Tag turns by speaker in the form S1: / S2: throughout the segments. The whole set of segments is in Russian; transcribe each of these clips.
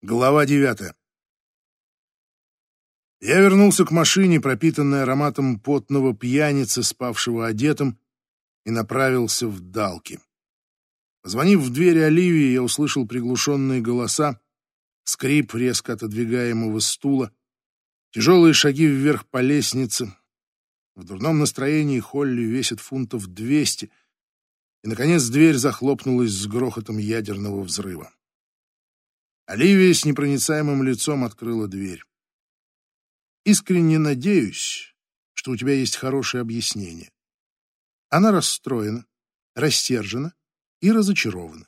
S1: Глава девятая. Я вернулся к машине, пропитанной ароматом потного пьяницы, спавшего одетым, и направился в Далки. Позвонив в дверь Оливии, я услышал приглушенные голоса, скрип резко отодвигаемого стула, тяжелые шаги вверх по лестнице. В дурном настроении Холли весит фунтов двести, и, наконец, дверь захлопнулась с грохотом ядерного взрыва. Оливия с непроницаемым лицом открыла дверь. «Искренне надеюсь, что у тебя есть хорошее объяснение. Она расстроена, растержена и разочарована.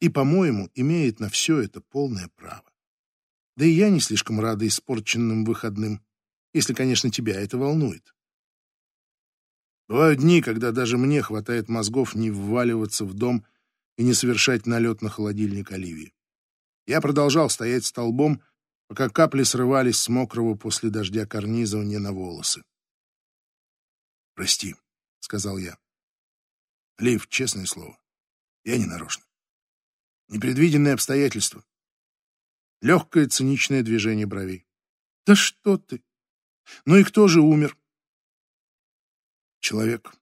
S1: И, по-моему, имеет на все это полное право. Да и я не слишком рада испорченным выходным, если, конечно, тебя это волнует. Бывают дни, когда даже мне хватает мозгов не вваливаться в дом и не совершать налет на холодильник Оливии. Я продолжал стоять столбом, пока капли срывались с мокрого после дождя карниза мне на волосы. «Прости», — сказал я. «Лив, честное слово, я не нарочно. Непредвиденные обстоятельства. Легкое циничное движение бровей. Да что ты! Ну и кто же умер? Человек,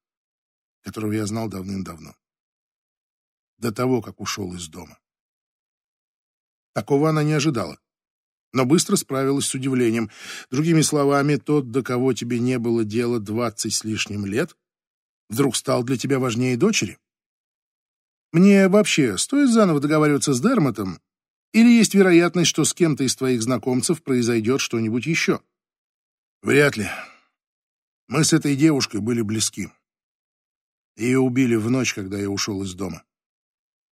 S1: которого я знал давным-давно. До того, как ушел из дома. Такого она не ожидала. Но быстро справилась с удивлением. Другими словами, тот, до кого тебе не было дела двадцать с лишним лет, вдруг стал для тебя важнее дочери? Мне вообще стоит заново договариваться с Дермотом? Или есть вероятность, что с кем-то из твоих знакомцев произойдет что-нибудь еще? Вряд ли. Мы с этой девушкой были близки. Ее убили в ночь, когда я ушел из дома.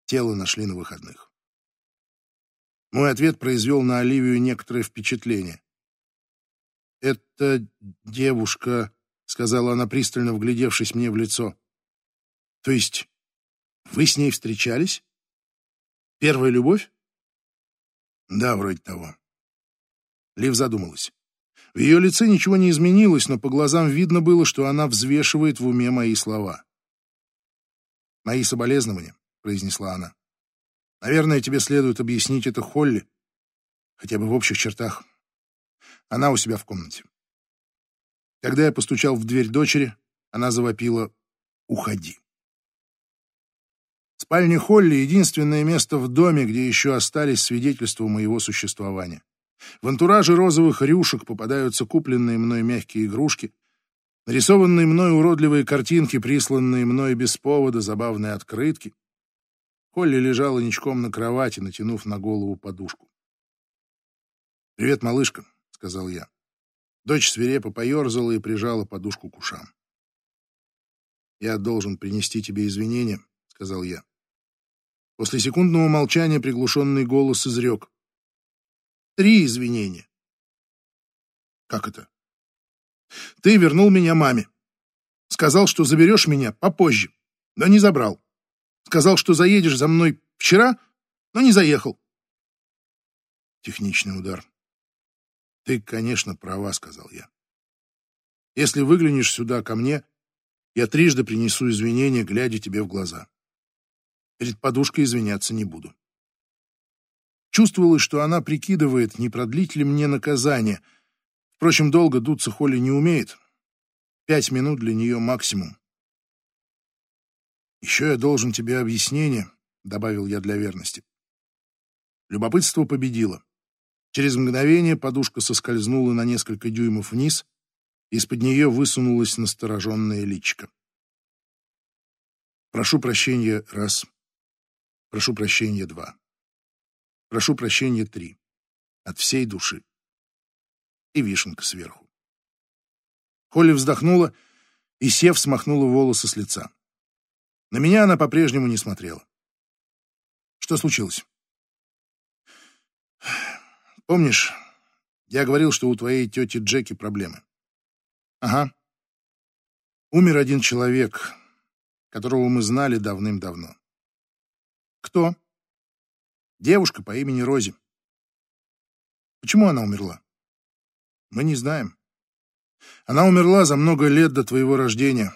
S1: Тело нашли на выходных. Мой ответ произвел на Оливию некоторое впечатление. «Это девушка», — сказала она, пристально вглядевшись мне в лицо. «То есть вы с ней встречались? Первая любовь?» «Да, вроде того». Лив задумалась. В ее лице ничего не изменилось, но по глазам видно было, что она взвешивает в уме мои слова. «Мои соболезнования», — произнесла она. Наверное, тебе следует объяснить это Холли, хотя бы в общих чертах. Она у себя в комнате. Когда я постучал в дверь дочери, она завопила «Уходи». Спальня Холли — единственное место в доме, где еще остались свидетельства моего существования. В антураже розовых рюшек попадаются купленные мной мягкие игрушки, нарисованные мной уродливые картинки, присланные мной без повода, забавные открытки — Холли лежала ничком на кровати, натянув на голову подушку. «Привет, малышка», — сказал я. Дочь свирепо поерзала и прижала подушку к ушам. «Я должен принести тебе извинения», — сказал я. После секундного молчания приглушенный голос изрек. «Три извинения». «Как это?» «Ты вернул меня маме. Сказал, что заберешь меня попозже, но не забрал. Сказал, что заедешь за мной вчера, но не заехал. Техничный удар. Ты, конечно, права, сказал я. Если выглянешь сюда ко мне, я трижды принесу извинения, глядя тебе в глаза. Перед подушкой извиняться не буду. Чувствовалось, что она прикидывает, не продлить ли мне наказание. Впрочем, долго дуться Холли не умеет. Пять минут для нее максимум. «Еще я должен тебе объяснение», — добавил я для верности. Любопытство победило. Через мгновение подушка соскользнула на несколько дюймов вниз, из-под нее высунулась настороженная личка. «Прошу прощения, раз. Прошу прощения, два. Прошу прощения, три. От всей души». И вишенка сверху. Холли вздохнула и, сев, смахнула волосы с лица. На меня она по-прежнему не смотрела. Что случилось? Помнишь, я говорил, что у твоей тети Джеки проблемы? Ага. Умер один человек, которого мы знали давным-давно. Кто? Девушка по имени Рози. Почему она умерла? Мы не знаем. Она умерла за много лет до твоего рождения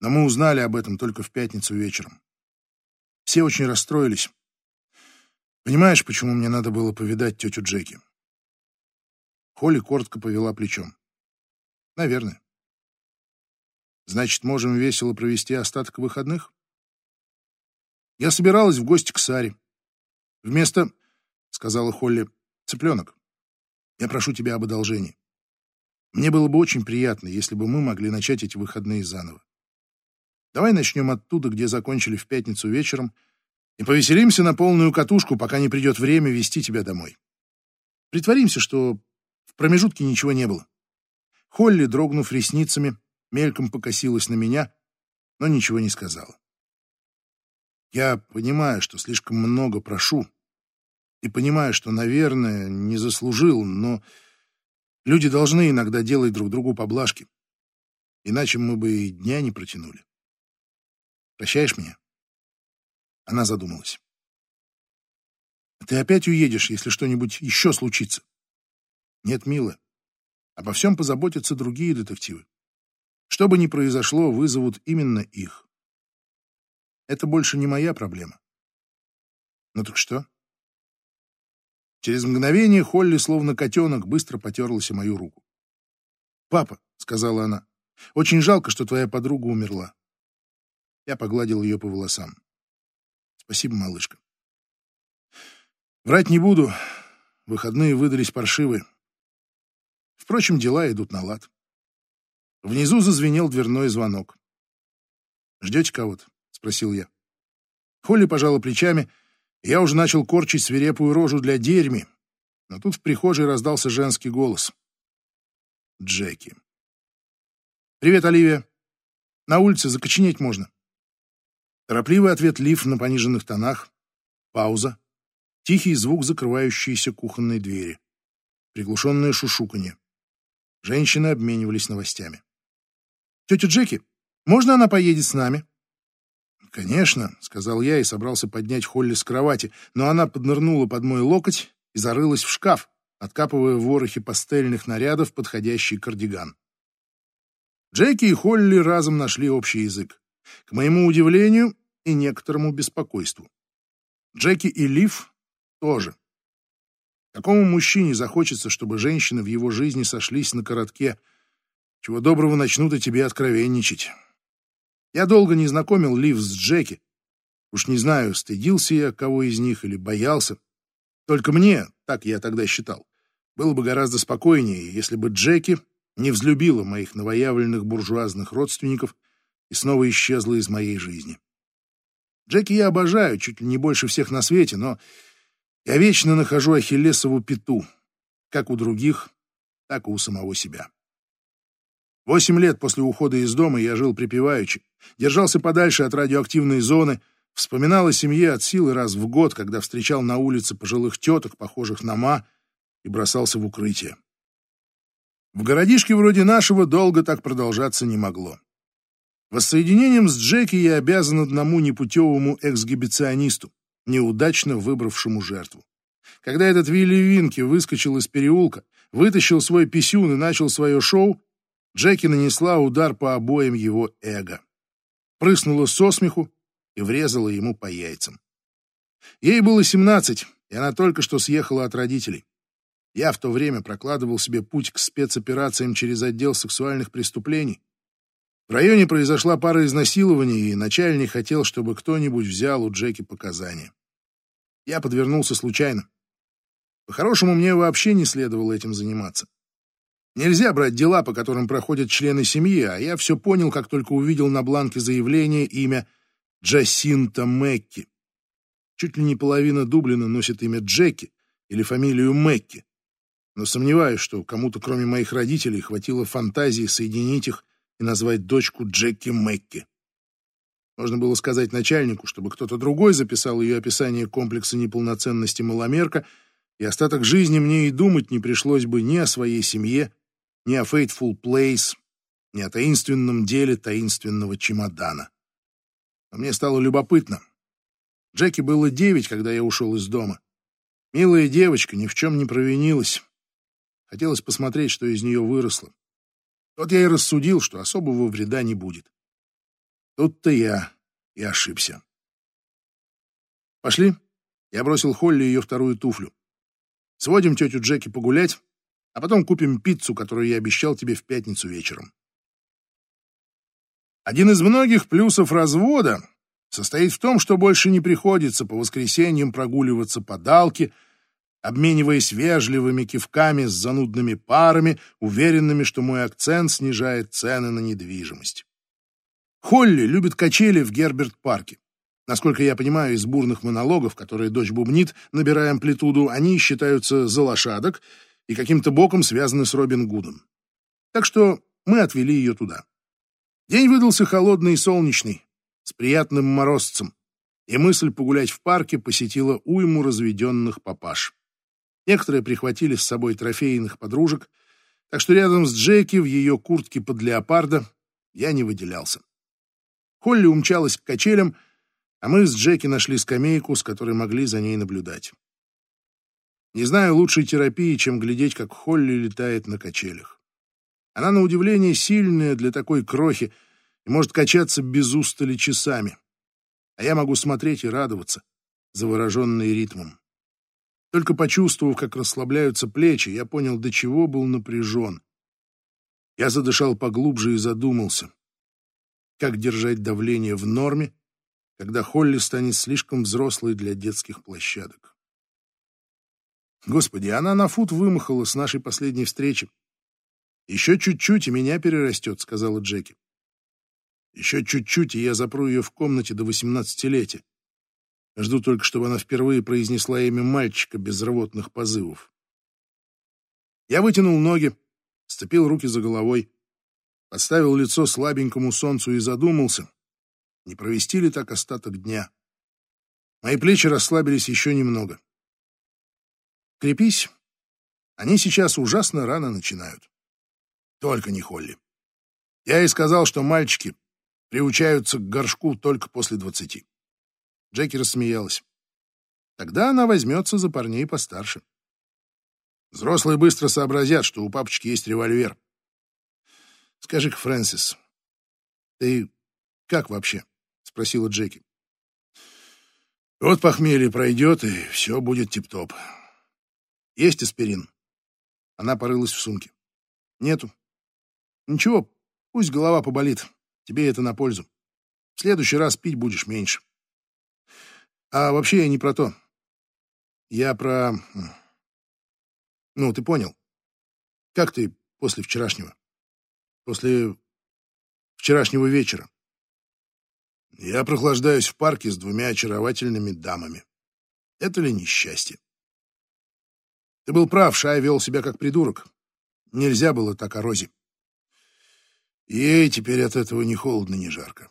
S1: но мы узнали об этом только в пятницу вечером. Все очень расстроились. Понимаешь, почему мне надо было повидать тетю Джеки? Холли коротко повела плечом. Наверное. Значит, можем весело провести остаток выходных? Я собиралась в гости к Саре. Вместо, — сказала Холли, — цыпленок, я прошу тебя об одолжении. Мне было бы очень приятно, если бы мы могли начать эти выходные заново. Давай начнем оттуда, где закончили в пятницу вечером, и повеселимся на полную катушку, пока не придет время вести тебя домой. Притворимся, что в промежутке ничего не было. Холли, дрогнув ресницами, мельком покосилась на меня, но ничего не сказала. Я понимаю, что слишком много прошу, и понимаю, что, наверное, не заслужил, но люди должны иногда делать друг другу поблажки, иначе мы бы и дня не протянули. Прощаешь меня?» Она задумалась. «Ты опять уедешь, если что-нибудь еще случится?» «Нет, милая. Обо всем позаботятся другие детективы. Что бы ни произошло, вызовут именно их. Это больше не моя проблема. Ну так что?» Через мгновение Холли, словно котенок, быстро потерлась о мою руку. «Папа», — сказала она, — «очень жалко, что твоя подруга умерла. Я погладил ее по волосам. Спасибо, малышка. Врать не буду. Выходные выдались паршивые. Впрочем, дела идут на лад. Внизу зазвенел дверной звонок. «Ждете кого-то?» — спросил я. Холли пожала плечами, я уже начал корчить свирепую рожу для дерьми, но тут в прихожей раздался женский голос. Джеки. «Привет, Оливия. На улице закоченеть можно». Торопливый ответ Лив на пониженных тонах. Пауза. Тихий звук закрывающейся кухонной двери. Приглушенное шушуканье. Женщины обменивались новостями. «Тетя Джеки, можно она поедет с нами?» «Конечно», — сказал я и собрался поднять Холли с кровати, но она поднырнула под мой локоть и зарылась в шкаф, откапывая в ворохе пастельных нарядов подходящий кардиган. Джеки и Холли разом нашли общий язык. К моему удивлению, и некоторому беспокойству. Джеки и Лив тоже. Какому мужчине захочется, чтобы женщины в его жизни сошлись на коротке, чего доброго начнут и тебе откровенничать? Я долго не знакомил Лив с Джеки. Уж не знаю, стыдился я кого из них или боялся. Только мне, так я тогда считал, было бы гораздо спокойнее, если бы Джеки не взлюбила моих новоявленных буржуазных родственников и снова исчезла из моей жизни. Джеки я обожаю, чуть ли не больше всех на свете, но я вечно нахожу Ахиллесову пету, как у других, так и у самого себя. Восемь лет после ухода из дома я жил припеваючи, держался подальше от радиоактивной зоны, вспоминал о семье от силы раз в год, когда встречал на улице пожилых теток, похожих на ма, и бросался в укрытие. В городишке вроде нашего долго так продолжаться не могло. Воссоединением с Джеки я обязан одному непутевому эксгибиционисту, неудачно выбравшему жертву. Когда этот Вилли Винки выскочил из переулка, вытащил свой писюн и начал свое шоу, Джеки нанесла удар по обоим его эго. Прыснула со смеху и врезала ему по яйцам. Ей было семнадцать, и она только что съехала от родителей. Я в то время прокладывал себе путь к спецоперациям через отдел сексуальных преступлений, в районе произошла пара изнасилований, и начальник хотел, чтобы кто-нибудь взял у Джеки показания. Я подвернулся случайно. По-хорошему, мне вообще не следовало этим заниматься. Нельзя брать дела, по которым проходят члены семьи, а я все понял, как только увидел на бланке заявления имя Джасинта Мэкки. Чуть ли не половина Дублина носит имя Джеки или фамилию Мэкки. Но сомневаюсь, что кому-то, кроме моих родителей, хватило фантазии соединить их и назвать дочку Джеки Мэкки. Можно было сказать начальнику, чтобы кто-то другой записал ее описание комплекса неполноценности маломерка, и остаток жизни мне и думать не пришлось бы ни о своей семье, ни о Fateful Place, ни о таинственном деле таинственного чемодана. Но мне стало любопытно. Джеки было девять, когда я ушел из дома. Милая девочка, ни в чем не провинилась. Хотелось посмотреть, что из нее выросло. Вот я и рассудил, что особого вреда не будет. Тут-то я и ошибся. Пошли, Я бросил Холли ее вторую туфлю. Сводим тетю Джеки погулять, а потом купим пиццу, которую я обещал тебе в пятницу вечером. Один из многих плюсов развода состоит в том, что больше не приходится по воскресеньям прогуливаться по далке, обмениваясь вежливыми кивками с занудными парами, уверенными, что мой акцент снижает цены на недвижимость. Холли любит качели в Герберт-парке. Насколько я понимаю из бурных монологов, которые дочь бубнит, набирая амплитуду, они считаются за лошадок и каким-то боком связаны с Робин Гудом. Так что мы отвели ее туда. День выдался холодный и солнечный, с приятным морозцем, и мысль погулять в парке посетила уйму разведенных папаш. Некоторые прихватили с собой трофейных подружек, так что рядом с Джеки в ее куртке под леопарда я не выделялся. Холли умчалась к качелям, а мы с Джеки нашли скамейку, с которой могли за ней наблюдать. Не знаю лучшей терапии, чем глядеть, как Холли летает на качелях. Она, на удивление, сильная для такой крохи и может качаться без устали часами. А я могу смотреть и радоваться, завороженный ритмом. Только почувствовав, как расслабляются плечи, я понял, до чего был напряжен. Я задышал поглубже и задумался, как держать давление в норме, когда Холли станет слишком взрослой для детских площадок. Господи, она на фут вымахала с нашей последней встречи. «Еще чуть-чуть, и меня перерастет», — сказала Джеки. «Еще чуть-чуть, и я запру ее в комнате до восемнадцатилетия. Жду только, чтобы она впервые произнесла имя мальчика без рвотных позывов». Я вытянул ноги, сцепил руки за головой, подставил лицо слабенькому солнцу и задумался, не провести ли так остаток дня. Мои плечи расслабились еще немного. Крепись, они сейчас ужасно рано начинают. Только не Холли. Я ей сказал, что мальчики приучаются к горшку только после двадцати. Джеки рассмеялась. Тогда она возьмется за парней постарше. Взрослые быстро сообразят, что у папочки есть револьвер. Скажи-ка, Фрэнсис, ты как вообще? Спросила Джеки. Вот похмелье пройдет, и все будет тип-топ. Есть аспирин? Она порылась в сумке. Нету. Ничего, пусть голова поболит. Тебе это на пользу. В следующий раз пить будешь меньше. А вообще я не про то. Я про... Ну, ты понял. Как ты после вчерашнего? После вчерашнего вечера? Я прохлаждаюсь в парке с двумя очаровательными дамами. Это ли несчастье? Ты был прав, Шай вел себя как придурок. Нельзя было так о Розе. Ей теперь от этого ни холодно, ни жарко.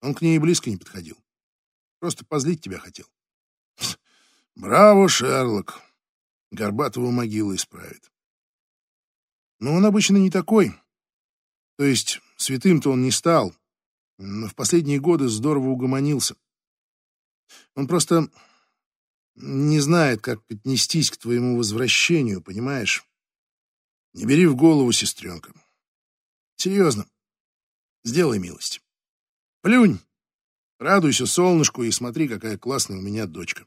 S1: Он к ней и близко не подходил. Просто позлить тебя хотел. Браво, Шерлок. Горбатого могила исправит. Но он обычно не такой. То есть святым-то он не стал, но в последние годы здорово угомонился. Он просто не знает, как отнестись к твоему возвращению, понимаешь? Не бери в голову, сестренка. Серьезно. Сделай милость. Плюнь. Радуйся солнышку и смотри, какая классная у меня дочка.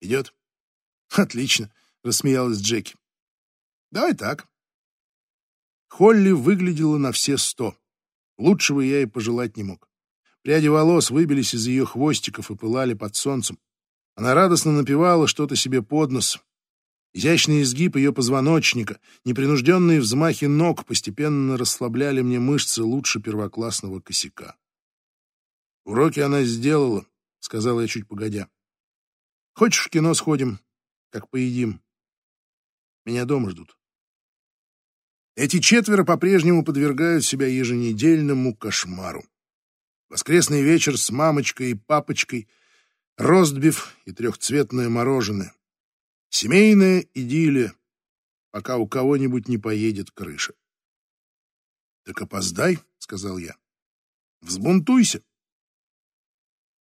S1: Идет? Отлично, рассмеялась Джеки. Давай так. Холли выглядела на все сто. Лучшего я и пожелать не мог. Пряди волос выбились из ее хвостиков и пылали под солнцем. Она радостно напевала что-то себе под нос, Изящный изгиб ее позвоночника, непринужденные взмахи ног постепенно расслабляли мне мышцы лучше первоклассного косяка. «Уроки она сделала», — сказала я чуть погодя. «Хочешь, в кино сходим, как поедим? Меня дома ждут». Эти четверо по-прежнему подвергают себя еженедельному кошмару. Воскресный вечер с мамочкой и папочкой, ростбиф и трехцветное мороженое. Семейная идиллия, пока у кого-нибудь не поедет крыша. «Так опоздай», — сказал я. «Взбунтуйся».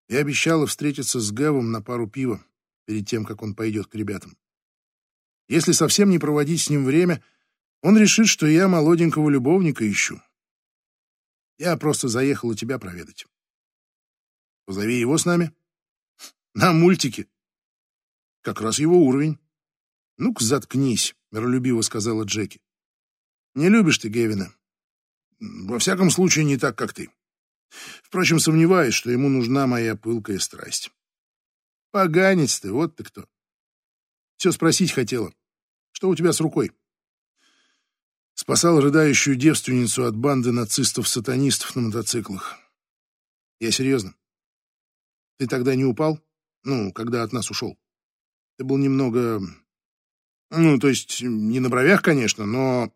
S1: Я обещала встретиться с Гэвом на пару пива перед тем, как он пойдет к ребятам. Если совсем не проводить с ним время, он решит, что я молоденького любовника ищу. Я просто заехала тебя проведать. Позови его с нами. На мультике. Как раз его уровень. Ну-ка, заткнись, миролюбиво сказала Джеки. Не любишь ты Гевина. Во всяком случае, не так, как ты. Впрочем, сомневаюсь, что ему нужна моя пылкая страсть. Поганец ты, вот ты кто. Все спросить хотела. Что у тебя с рукой? Спасал рыдающую девственницу от банды нацистов-сатанистов на мотоциклах. Я серьезно. Ты тогда не упал? Ну, когда от нас ушел. Ты был немного... Ну, то есть, не на бровях, конечно, но...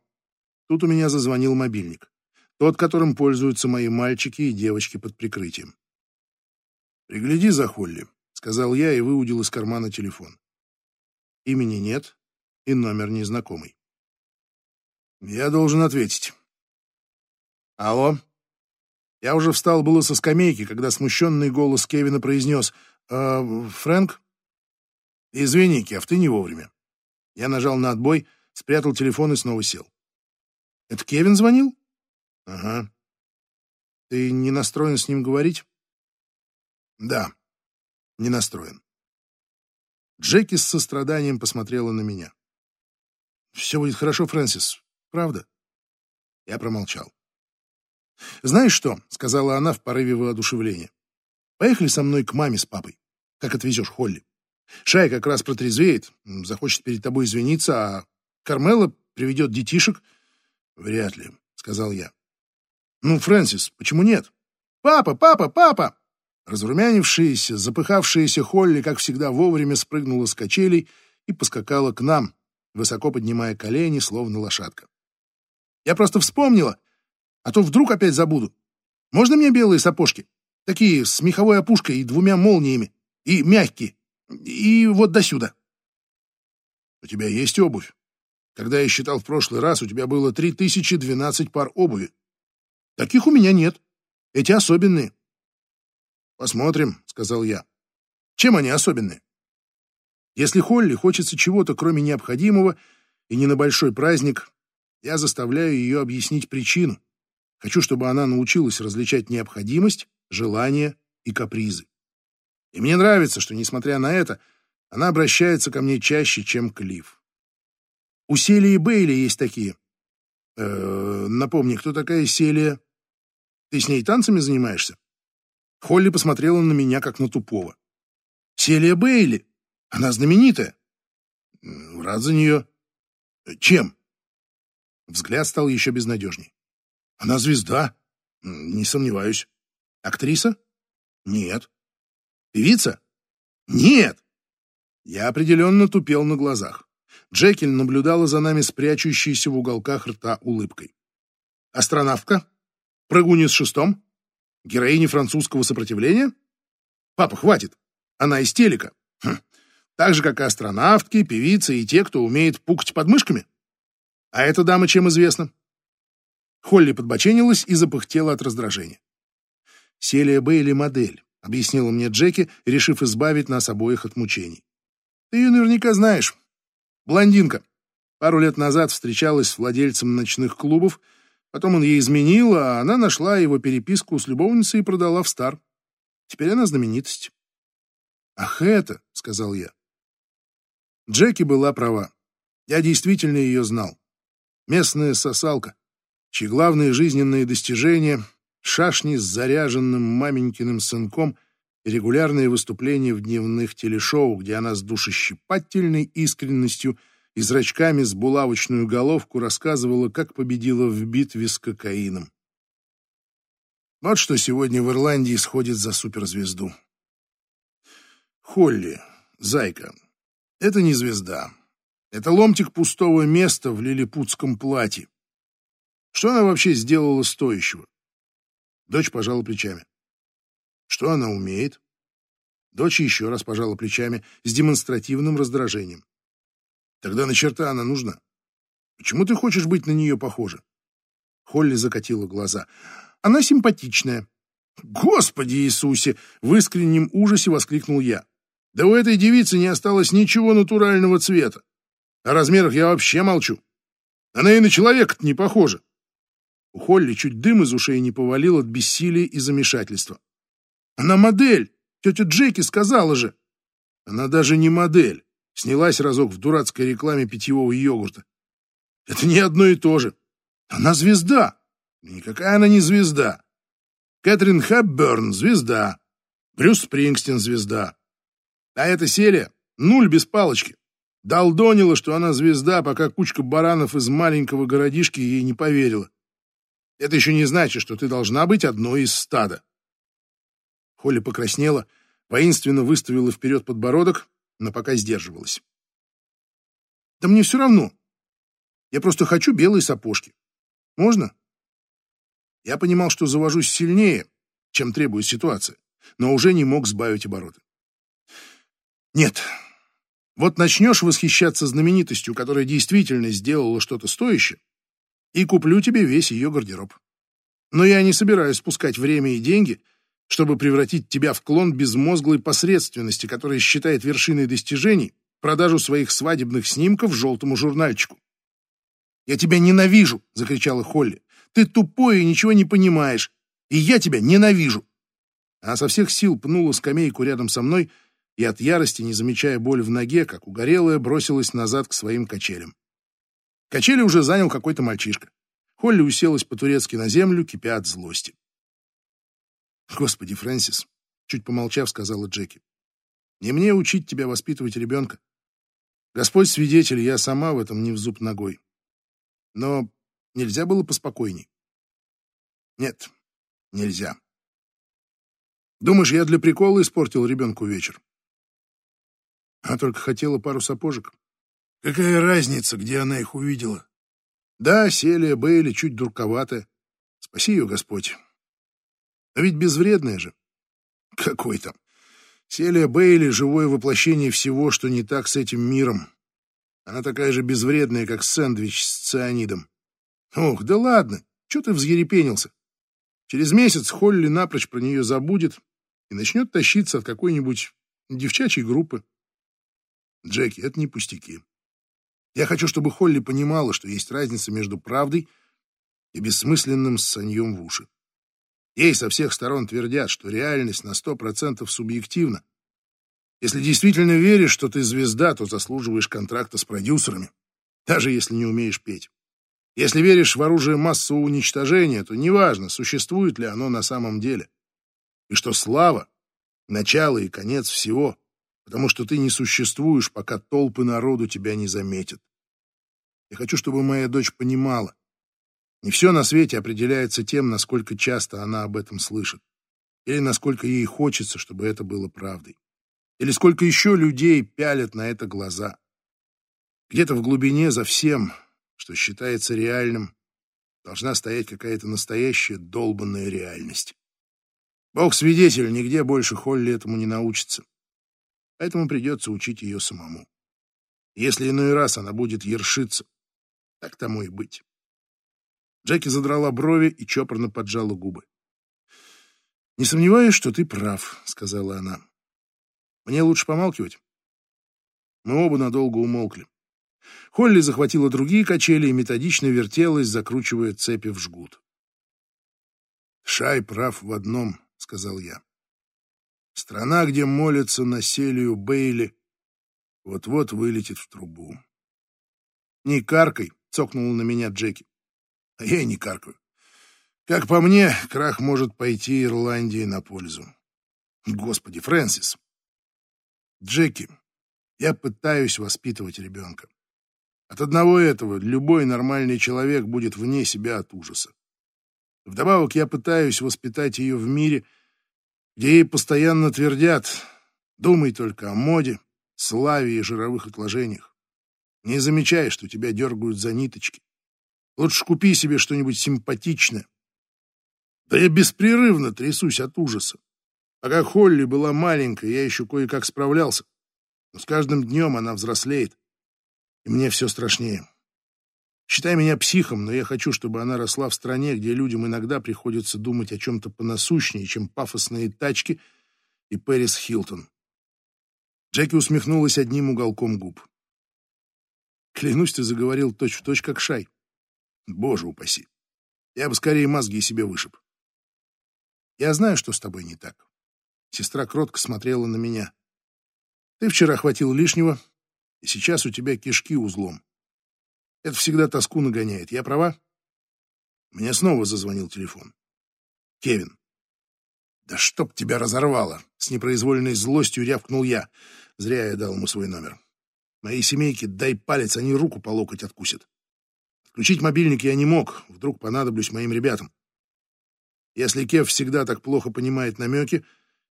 S1: Тут у меня зазвонил мобильник. Тот, которым пользуются мои мальчики и девочки под прикрытием. «Пригляди за Холли», — сказал я и выудил из кармана телефон. Имени нет и номер незнакомый. Я должен ответить. Алло? Я уже встал было со скамейки, когда смущенный голос Кевина произнес «Э, «Фрэнк?» «Извини, Кев, ты не вовремя». Я нажал на отбой, спрятал телефон и снова сел. «Это Кевин звонил?» «Ага». «Ты не настроен с ним говорить?» «Да, не настроен». Джеки с состраданием посмотрела на меня. «Все будет хорошо, Фрэнсис. Правда?» Я промолчал. «Знаешь что?» — сказала она в порыве воодушевления. «Поехали со мной к маме с папой. Как отвезешь Холли? Шай как раз протрезвеет, захочет перед тобой извиниться, а Кармела приведет детишек». «Вряд ли», — сказал я. «Ну, Фрэнсис, почему нет?» «Папа, папа, папа!» Разрумянившаяся, запыхавшаяся Холли, как всегда, вовремя спрыгнула с качелей и поскакала к нам, высоко поднимая колени, словно лошадка. «Я просто вспомнила, а то вдруг опять забуду. Можно мне белые сапожки? Такие с меховой опушкой и двумя молниями, и мягкие, и вот до сюда». «У тебя есть обувь? Когда я считал в прошлый раз, у тебя было 3012 пар обуви. Таких у меня нет. Эти особенные». «Посмотрим», — сказал я. «Чем они особенные?» Если Холли хочется чего-то, кроме необходимого, и не на большой праздник, я заставляю ее объяснить причину. Хочу, чтобы она научилась различать необходимость, желание и капризы. И мне нравится, что, несмотря на это, она обращается ко мне чаще, чем Клифф. У Селии Бейли есть такие. Э напомни, кто такая Селия? Ты с ней танцами занимаешься? Холли посмотрела на меня, как на тупого. «Селия Бейли! Она знаменитая!» «Рад за нее. Чем?» Взгляд стал еще безнадежней. «Она звезда. Не сомневаюсь. Актриса? Нет. Певица? Нет!» Я определенно тупел на глазах. Джекиль наблюдала за нами с прячущейся в уголках рта улыбкой. «Астронавтка? Прыгунья с шестом? Героини французского сопротивления? Папа, хватит. Она из телека. Хм. Так же, как и астронавтки, певицы и те, кто умеет пукать подмышками. А эта дама чем известна? Холли подбоченилась и запыхтела от раздражения. «Селия Бейли модель», — объяснила мне Джеки, решив избавить нас обоих от мучений. «Ты ее наверняка знаешь. Блондинка. Пару лет назад встречалась с владельцем ночных клубов, Потом он ей изменил, а она нашла его переписку с любовницей и продала в Стар. Теперь она знаменитость. «Ах это!» — сказал я. Джеки была права. Я действительно ее знал. Местная сосалка, чьи главные жизненные достижения — шашни с заряженным маменькиным сынком регулярные выступления в дневных телешоу, где она с душещипательной искренностью — и зрачками с булавочную головку рассказывала, как победила в битве с кокаином. Вот что сегодня в Ирландии сходит за суперзвезду. Холли, зайка, это не звезда. Это ломтик пустого места в лилипутском платье. Что она вообще сделала стоящего? Дочь пожала плечами. Что она умеет? Дочь еще раз пожала плечами с демонстративным раздражением. Тогда на черта она нужна? Почему ты хочешь быть на нее похожа? Холли закатила глаза. Она симпатичная. Господи Иисусе! В искреннем ужасе воскликнул я. Да у этой девицы не осталось ничего натурального цвета. О размерах я вообще молчу. Она и на человека не похожа. У Холли чуть дым из ушей не повалил от бессилия и замешательства. Она модель. Тетя Джеки сказала же. Она даже не модель. Снялась разок в дурацкой рекламе питьевого йогурта. Это не одно и то же. Она звезда. Никакая она не звезда. Кэтрин Хэбберн — звезда. Брюс Спрингстин — звезда. А эта Селия — нуль без палочки. Долдонила, что она звезда, пока кучка баранов из маленького городишки ей не поверила. Это еще не значит, что ты должна быть одной из стада. Холли покраснела, воинственно выставила вперед подбородок, но пока сдерживалась. Да мне все равно. Я просто хочу белые сапожки. Можно? Я понимал, что завожусь сильнее, чем требует ситуация, но уже не мог сбавить обороты. Нет. Вот начнешь восхищаться знаменитостью, которая действительно сделала что-то стоящее, и куплю тебе весь ее гардероб. Но я не собираюсь спускать время и деньги, чтобы превратить тебя в клон безмозглой посредственности, которая считает вершиной достижений продажу своих свадебных снимков желтому журнальчику. «Я тебя ненавижу!» — закричала Холли. «Ты тупой и ничего не понимаешь, и я тебя ненавижу!» Она со всех сил пнула скамейку рядом со мной и от ярости, не замечая боль в ноге, как угорелая, бросилась назад к своим качелям. Качели уже занял какой-то мальчишка. Холли уселась по-турецки на землю, кипя от злости. «Господи, Фрэнсис!» — чуть помолчав, сказала Джеки. «Не мне учить тебя воспитывать ребенка. Господь свидетель, я сама в этом не в зуб ногой. Но нельзя было поспокойней. Нет, нельзя. Думаешь, я для прикола испортил ребенку вечер? А только хотела пару сапожек. Какая разница, где она их увидела? Да, Селия Бейли чуть дурковатая. Спаси ее, Господь. А ведь безвредная же. Какой там. Селия Бейли — живое воплощение всего, что не так с этим миром. Она такая же безвредная, как сэндвич с цианидом. Ох, да ладно, что ты взъерепенился? Через месяц Холли напрочь про нее забудет и начнет тащиться от какой-нибудь девчачьей группы. Джеки, это не пустяки. Я хочу, чтобы Холли понимала, что есть разница между правдой и бессмысленным ссаньем в уши. Ей со всех сторон твердят, что реальность на сто процентов субъективна. Если действительно веришь, что ты звезда, то заслуживаешь контракта с продюсерами, даже если не умеешь петь. Если веришь в оружие массового уничтожения, то неважно, существует ли оно на самом деле. И что слава — начало и конец всего, потому что ты не существуешь, пока толпы народу тебя не заметят. Я хочу, чтобы моя дочь понимала, не все на свете определяется тем, насколько часто она об этом слышит, или насколько ей хочется, чтобы это было правдой, или сколько еще людей пялят на это глаза. Где-то в глубине за всем, что считается реальным, должна стоять какая-то настоящая долбанная реальность. Бог свидетель, нигде больше Холли этому не научится. Поэтому придется учить ее самому. Если иной раз она будет ершиться, так тому и быть. Джеки задрала брови и чопорно поджала губы. «Не сомневаюсь, что ты прав», — сказала она. «Мне лучше помалкивать». Мы оба надолго умолкли. Холли захватила другие качели и методично вертелась, закручивая цепи в жгут. «Шай прав в одном», — сказал я. «Страна, где молятся на Бейли, вот-вот вылетит в трубу». «Не каркай», — цокнула на меня Джеки а я и не каркаю. Как по мне, крах может пойти Ирландии на пользу. Господи, Фрэнсис. Джеки, я пытаюсь воспитывать ребенка. От одного этого любой нормальный человек будет вне себя от ужаса. Вдобавок я пытаюсь воспитать ее в мире, где ей постоянно твердят «думай только о моде, славе и жировых отложениях. Не замечай, что тебя дергают за ниточки. Лучше купи себе что-нибудь симпатичное. Да я беспрерывно трясусь от ужаса. Пока Холли была маленькая, я еще кое-как справлялся. Но с каждым днем она взрослеет. И мне все страшнее. Считай меня психом, но я хочу, чтобы она росла в стране, где людям иногда приходится думать о чем-то понасущнее, чем пафосные тачки и Пэрис Хилтон. Джеки усмехнулась одним уголком губ. Клянусь, ты заговорил точь-в-точь, точь, как Шай. Боже упаси. Я бы скорее мозги себе вышиб. Я знаю, что с тобой не так. Сестра кротко смотрела на меня. Ты вчера хватил лишнего, и сейчас у тебя кишки узлом. Это всегда тоску нагоняет. Я права? Мне снова зазвонил телефон. Кевин. «Да чтоб тебя разорвало!» — с непроизвольной злостью рявкнул я. Зря я дал ему свой номер. Моей семейке дай палец, они руку по локоть откусят. Включить мобильник я не мог, вдруг понадоблюсь моим ребятам. Если Кев всегда так плохо понимает намеки,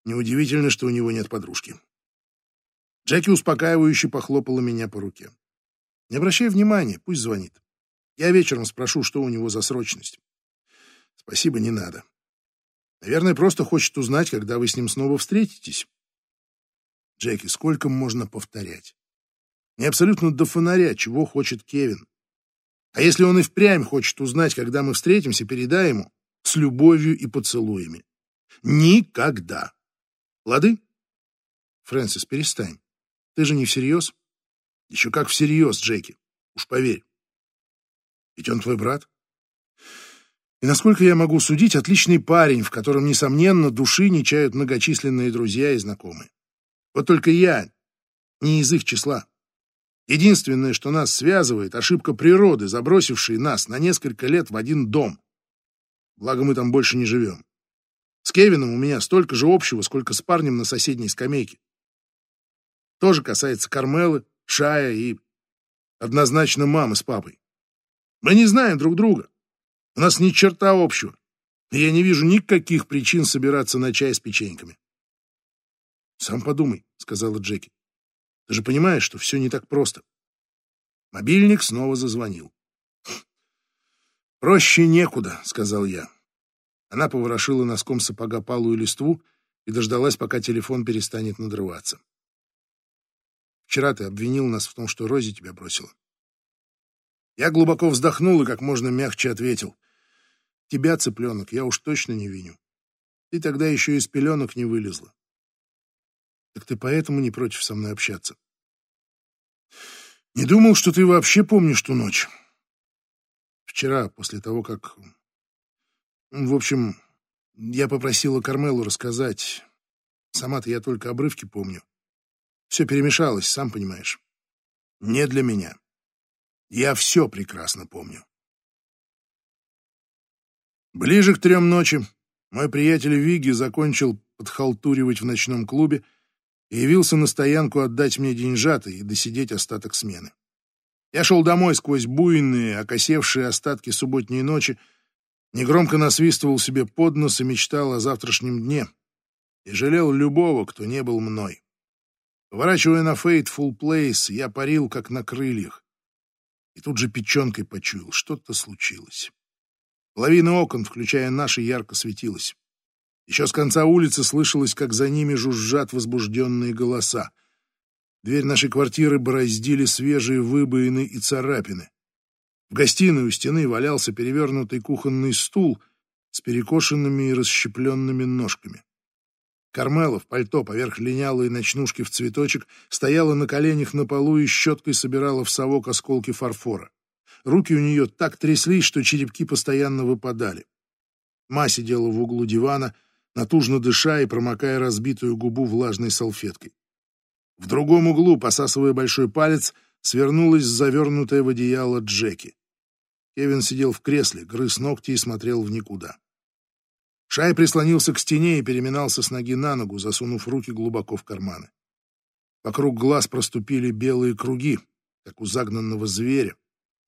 S1: неудивительно, что у него нет подружки. Джеки успокаивающе похлопала меня по руке. Не обращай внимания, пусть звонит. Я вечером спрошу, что у него за срочность. Спасибо, не надо. Наверное, просто хочет узнать, когда вы с ним снова встретитесь. Джеки, сколько можно повторять? Мне абсолютно до фонаря, чего хочет Кевин. А если он и впрямь хочет узнать, когда мы встретимся, передай ему с любовью и поцелуями. Никогда. Лады? Фрэнсис, перестань. Ты же не всерьез? Еще как всерьез, Джеки. Уж поверь. Ведь он твой брат. И насколько я могу судить, отличный парень, в котором, несомненно, души не чают многочисленные друзья и знакомые. Вот только я не из их числа. Единственное, что нас связывает, ошибка природы, забросившей нас на несколько лет в один дом. Благо, мы там больше не живем. С Кевином у меня столько же общего, сколько с парнем на соседней скамейке. Тоже касается Кармелы, Шая и однозначно мамы с папой. Мы не знаем друг друга. У нас ни черта общего. И я не вижу никаких причин собираться на чай с печеньками. «Сам подумай», — сказала Джеки. «Ты же понимаешь, что все не так просто». Мобильник снова зазвонил. «Проще некуда», — сказал я. Она поворошила носком сапога палую листву и дождалась, пока телефон перестанет надрываться. «Вчера ты обвинил нас в том, что Рози тебя бросила. Я глубоко вздохнул и как можно мягче ответил. Тебя, цыпленок, я уж точно не виню. Ты тогда еще из пеленок не вылезла. Так ты поэтому не против со мной общаться? Не думал, что ты вообще помнишь ту ночь. Вчера, после того, как... В общем, я попросила Кармелу рассказать. Сама-то я только обрывки помню. Все перемешалось, сам понимаешь. Не для меня. Я все прекрасно помню. Ближе к трем ночи мой приятель Виги закончил подхалтуривать в ночном клубе явился на стоянку отдать мне деньжаты и досидеть остаток смены. Я шел домой сквозь буйные, окосевшие остатки субботней ночи, негромко насвистывал себе под нос и мечтал о завтрашнем дне, и жалел любого, кто не был мной. Поворачивая на Fateful Place, я парил, как на крыльях и тут же печенкой почуял, что-то случилось. Половина окон, включая наши, ярко светилась. Еще с конца улицы слышалось, как за ними жужжат возбужденные голоса. Дверь нашей квартиры бороздили свежие выбоины и царапины. В гостиной у стены валялся перевернутый кухонный стул с перекошенными и расщепленными ножками. Кармела в пальто поверх линялой ночнушки в цветочек стояла на коленях на полу и щеткой собирала в совок осколки фарфора. Руки у нее так тряслись, что черепки постоянно выпадали. Ма сидела в углу дивана, натужно дыша и промокая разбитую губу влажной салфеткой. В другом углу, посасывая большой палец, свернулась завернутая в одеяло Джеки. Кевин сидел в кресле, грыз ногти и смотрел в никуда. Шай прислонился к стене и переминался с ноги на ногу, засунув руки глубоко в карманы. Вокруг глаз проступили белые круги, как у загнанного зверя.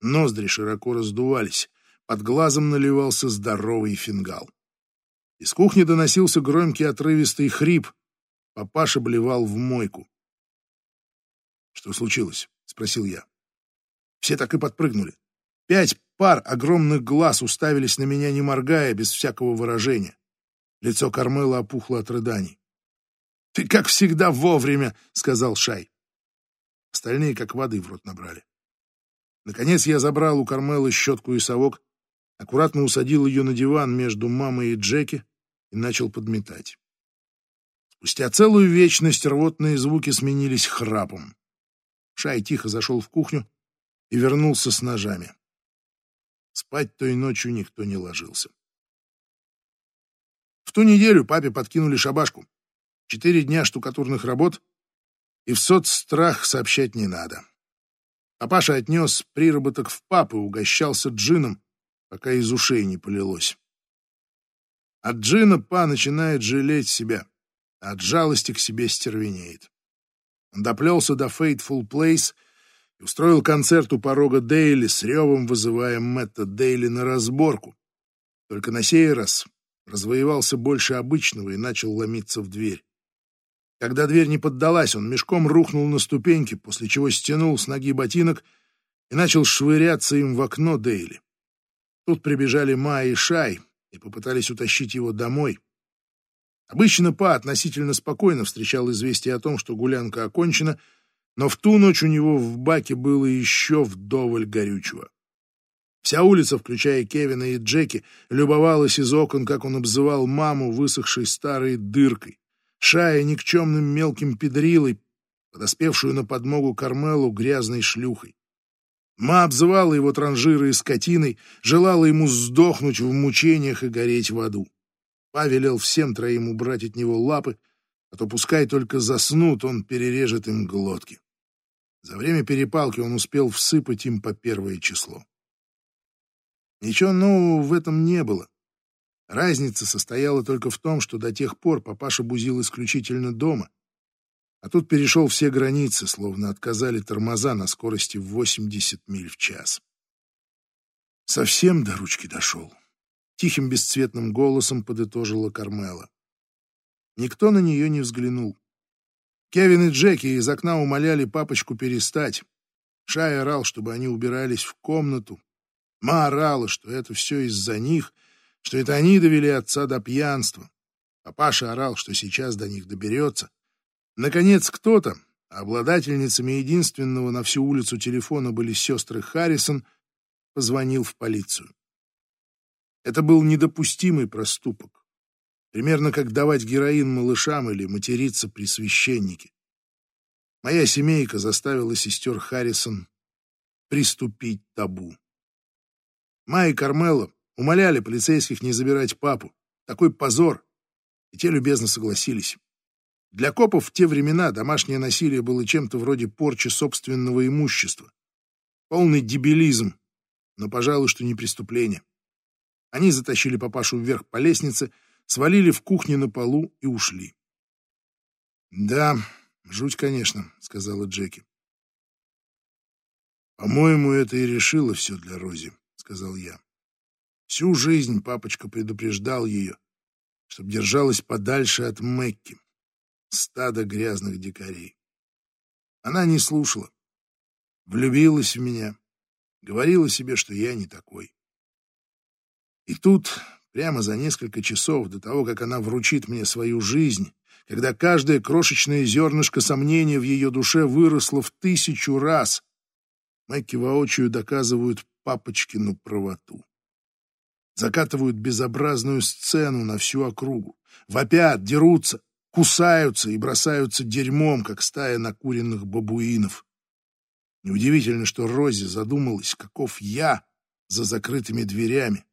S1: Ноздри широко раздувались. Под глазом наливался здоровый фингал. Из кухни доносился громкий отрывистый хрип. Папаша блевал в мойку. «Что случилось?» — спросил я. Все так и подпрыгнули. Пять пар огромных глаз уставились на меня, не моргая, без всякого выражения. Лицо Кармела опухло от рыданий. «Ты, как всегда, вовремя!» — сказал Шай. Остальные как воды в рот набрали. Наконец я забрал у Кармелы щетку и совок, аккуратно усадил ее на диван между мамой и Джеки и начал подметать. Спустя целую вечность рвотные звуки сменились храпом. Шай тихо зашел в кухню и вернулся с ножами. Спать той ночью никто не ложился. В ту неделю папе подкинули шабашку. Четыре дня штукатурных работ, И в соцстрах сообщать не надо. Папаша отнес приработок в пап и угощался джином, пока из ушей не полилось. От джина па начинает жалеть себя, от жалости к себе стервенеет. Он доплелся до Fateful Place и устроил концерт у порога Дейли с ревом, вызывая Мэтта Дейли на разборку. Только на сей раз развоевался больше обычного и начал ломиться в дверь. Когда дверь не поддалась, он мешком рухнул на ступеньки, после чего стянул с ноги ботинок и начал швыряться им в окно Дейли. Тут прибежали Ма и Шай и попытались утащить его домой. Обычно Па относительно спокойно встречал известие о том, что гулянка окончена, но в ту ночь у него в баке было еще вдоволь горючего. Вся улица, включая Кевина и Джеки, любовалась из окон, как он обзывал маму, высохшей старой дыркой, Шая никчемным мелким педрилой, подоспевшую на подмогу Кармелу грязной шлюхой. Ма обзывала его транжирой и скотиной, желала ему сдохнуть в мучениях и гореть в аду. Па велел всем троим убрать от него лапы, а то пускай только заснут, он перережет им глотки. За время перепалки он успел всыпать им по первое число. Ничего нового в этом не было. Разница состояла только в том, что до тех пор папаша бузил исключительно дома, а тут перешел все границы, словно отказали тормоза на скорости в 80 миль в час. Совсем до ручки дошел. Тихим бесцветным голосом подытожила Кармела. Никто на нее не взглянул. Кевин и Джеки из окна умоляли папочку перестать. Шай орал, чтобы они убирались в комнату. Ма орала, что это все из-за них, что это они довели отца до пьянства. Папаша орал, что сейчас до них доберется. Наконец кто-то, обладательницами единственного на всю улицу телефона были сестры Харрисон, позвонил в полицию. Это был недопустимый проступок. Примерно как давать героин малышам или материться при священнике. Моя семейка заставила сестер Харрисон приступить табу. Майя и Кармела умоляли полицейских не забирать папу. Такой позор. И те любезно согласились. Для копов в те времена домашнее насилие было чем-то вроде порчи собственного имущества. Полный дебилизм, но, пожалуй, что не преступление. Они затащили папашу вверх по лестнице, свалили в кухне на полу и ушли. «Да, жуть, конечно», — сказала Джеки. «По-моему, это и решило все для Рози», — сказал я. Всю жизнь папочка предупреждал ее, чтобы держалась подальше от Мэкки, стада грязных дикарей. Она не слушала, влюбилась в меня, говорила себе, что я не такой. И тут, прямо за несколько часов до того, как она вручит мне свою жизнь, когда каждое крошечное зернышко сомнения в ее душе выросло в тысячу раз, Мэкки воочию доказывают папочкину правоту. Закатывают безобразную сцену на всю округу. Вопят, дерутся, кусаются и бросаются дерьмом, как стая накуренных бабуинов. Неудивительно, что Рози задумалась, каков я за закрытыми дверями.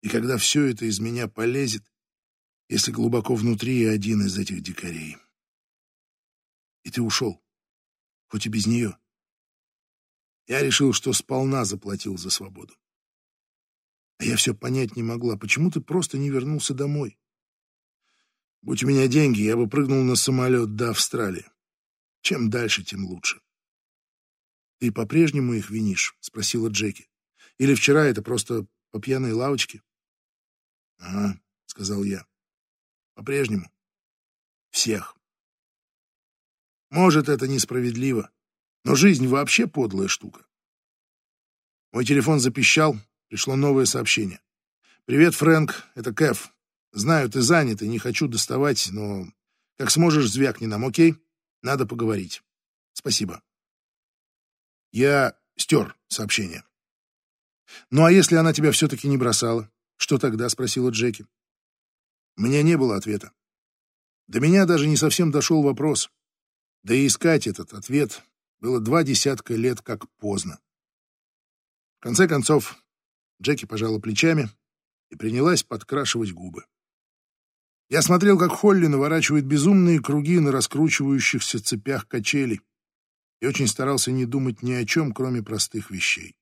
S1: И когда все это из меня полезет, если глубоко внутри я один из этих дикарей. И ты ушел, хоть и без нее. Я решил, что сполна заплатил за свободу. А я все понять не могла, почему ты просто не вернулся домой? Будь у меня деньги, я бы прыгнул на самолет до Австралии. Чем дальше, тем лучше. Ты по-прежнему их винишь? Спросила Джеки. Или вчера это просто по пьяной лавочке? Ага, сказал я. По-прежнему. Всех. Может, это несправедливо, но жизнь вообще подлая штука. Мой телефон запищал, пришло новое сообщение. «Привет, Фрэнк, это Кэф. Знаю, ты занят и не хочу доставать, но как сможешь, звякни нам, окей? Надо поговорить. Спасибо». Я стер сообщение. «Ну а если она тебя все-таки не бросала? Что тогда?» — спросила Джеки. Мне не было ответа. До меня даже не совсем дошел вопрос. Да и искать этот ответ было два десятка лет как поздно. В конце концов, Джеки пожала плечами и принялась подкрашивать губы. Я смотрел, как Холли наворачивает безумные круги на раскручивающихся цепях качелей, и очень старался не думать ни о чем, кроме простых вещей.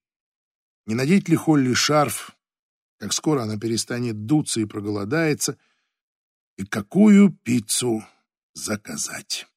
S1: Не надеть ли Холли шарф, как скоро она перестанет дуться и проголодается, и какую пиццу заказать.